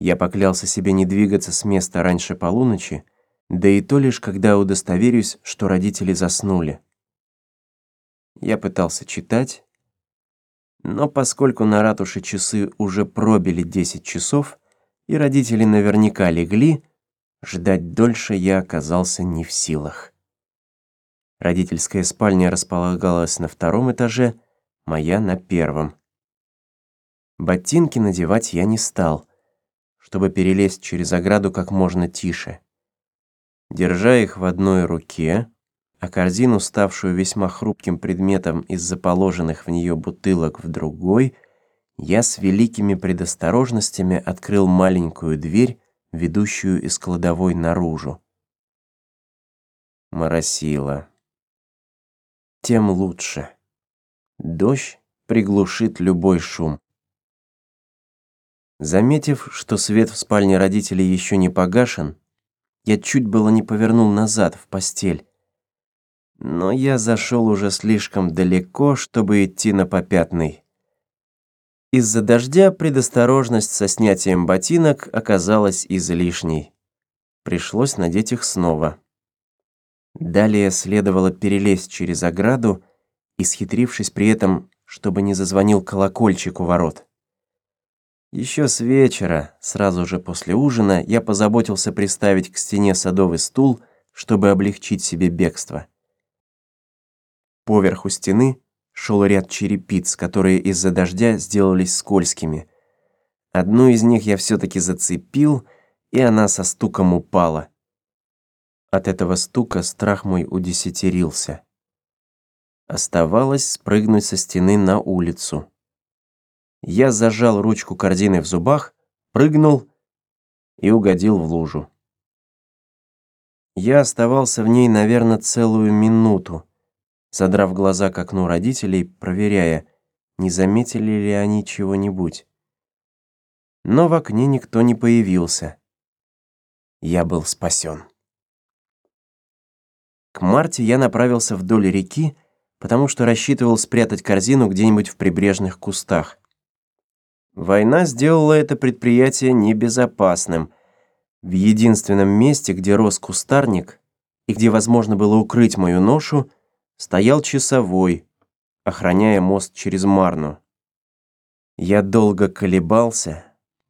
Я поклялся себе не двигаться с места раньше полуночи, да и то лишь, когда удостоверюсь, что родители заснули. Я пытался читать, но поскольку на ратуше часы уже пробили 10 часов, и родители наверняка легли, ждать дольше я оказался не в силах. Родительская спальня располагалась на втором этаже, моя на первом. Ботинки надевать я не стал — чтобы перелезть через ограду как можно тише. Держа их в одной руке, а корзину, ставшую весьма хрупким предметом из-за положенных в нее бутылок в другой, я с великими предосторожностями открыл маленькую дверь, ведущую из кладовой наружу. Моросило. Тем лучше. Дождь приглушит любой шум. Заметив, что свет в спальне родителей еще не погашен, я чуть было не повернул назад в постель. Но я зашел уже слишком далеко, чтобы идти на попятный. Из-за дождя предосторожность со снятием ботинок оказалась излишней. Пришлось надеть их снова. Далее следовало перелезть через ограду, исхитрившись при этом, чтобы не зазвонил колокольчик у ворот. Еще с вечера, сразу же после ужина, я позаботился приставить к стене садовый стул, чтобы облегчить себе бегство. Поверху стены шел ряд черепиц, которые из-за дождя сделались скользкими. Одну из них я все-таки зацепил, и она со стуком упала. От этого стука страх мой удесятерился. Оставалось спрыгнуть со стены на улицу. Я зажал ручку корзины в зубах, прыгнул и угодил в лужу. Я оставался в ней, наверное, целую минуту, задрав глаза к окну родителей, проверяя, не заметили ли они чего-нибудь. Но в окне никто не появился. Я был спасен. К марте я направился вдоль реки, потому что рассчитывал спрятать корзину где-нибудь в прибрежных кустах. Война сделала это предприятие небезопасным. В единственном месте, где рос кустарник и где возможно было укрыть мою ношу, стоял часовой, охраняя мост через Марну. Я долго колебался,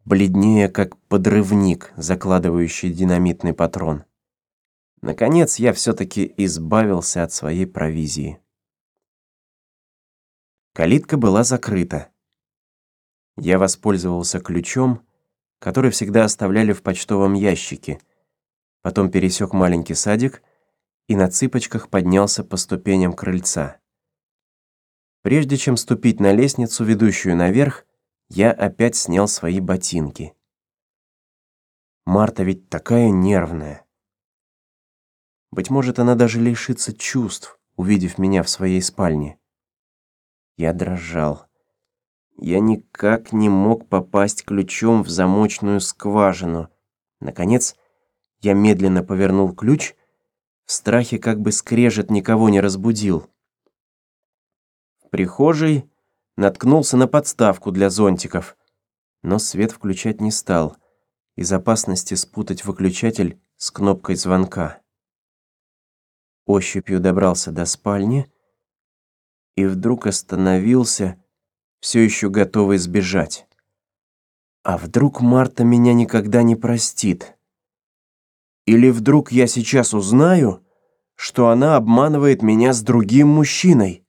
бледнее как подрывник, закладывающий динамитный патрон. Наконец я все-таки избавился от своей провизии. Калитка была закрыта. Я воспользовался ключом, который всегда оставляли в почтовом ящике, потом пересек маленький садик и на цыпочках поднялся по ступеням крыльца. Прежде чем ступить на лестницу, ведущую наверх, я опять снял свои ботинки. Марта ведь такая нервная. Быть может, она даже лишится чувств, увидев меня в своей спальне. Я дрожал. Я никак не мог попасть ключом в замочную скважину. Наконец, я медленно повернул ключ, в страхе как бы скрежет никого не разбудил. В прихожей наткнулся на подставку для зонтиков, но свет включать не стал, из опасности спутать выключатель с кнопкой звонка. Ощупью добрался до спальни и вдруг остановился, все еще готовый сбежать. А вдруг Марта меня никогда не простит? Или вдруг я сейчас узнаю, что она обманывает меня с другим мужчиной?